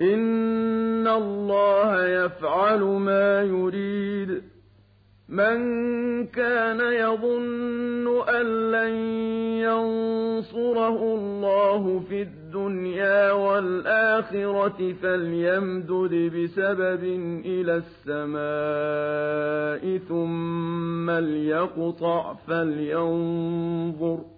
إِنَّ اللَّهَ يَفْعَلُ مَا يُرِيدُ. مَن كَانَ يَظُنُّ أَن لَّن يَنصُرَهُ اللَّهُ فِي الدُّنْيَا وَالْآخِرَةِ فَلْيَمْدُدْ بِسَبَبٍ إِلَى السَّمَاءِ ثُمَّ لْيَقْطَعْ فَلْيَنظُرْ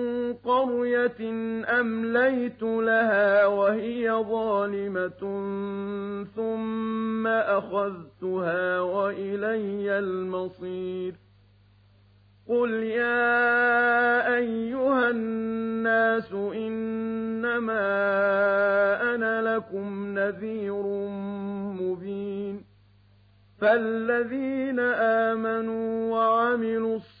قرية أمليت لها وهي ظالمة ثم أخذتها وإلي المصير. قل يا أيها الناس إنما أنا لكم نذير مبين. فالذين آمنوا وعملوا الصالحات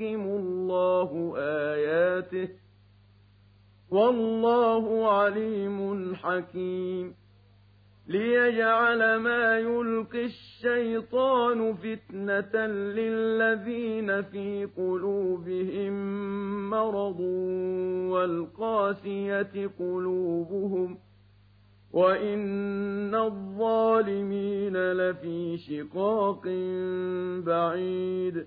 الله آياته. والله عليم حكيم. ليجعل ما يلقي الشيطان فتنة للذين في قلوبهم مرض والقاسية قلوبهم. وإن الظالمين لفي شقاق بعيد.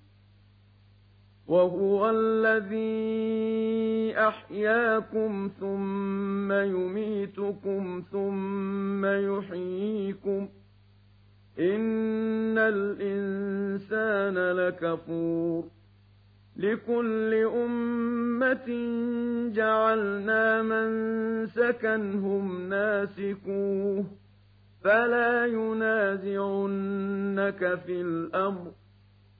وهو الذي أحياكم ثم يميتكم ثم يحييكم إن الإنسان لكفور لكل أمة جعلنا من سكنهم ناسكوه فلا ينازعنك في الأمر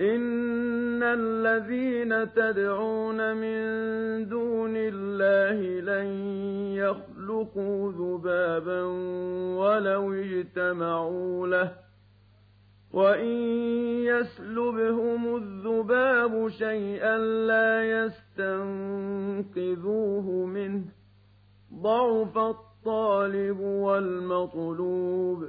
إن الذين تدعون من دون الله لن يخلقوا ذبابا ولو اجتمعوا له وإن يسلبهم الذباب شيئا لا يستنقذوه منه ضعف الطالب والمطلوب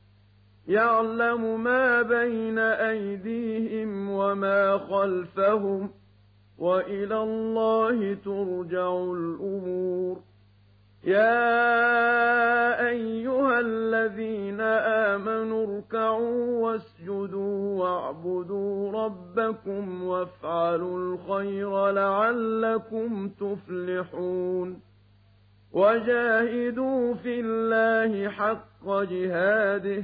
يعلم ما بين أيديهم وما خلفهم وإلى الله ترجع الأمور. يا أيها الذين آمنوا اركعوا واسجدوا واعبدوا ربكم وافعلوا الخير لعلكم تفلحون. وجاهدوا في الله حق جهاده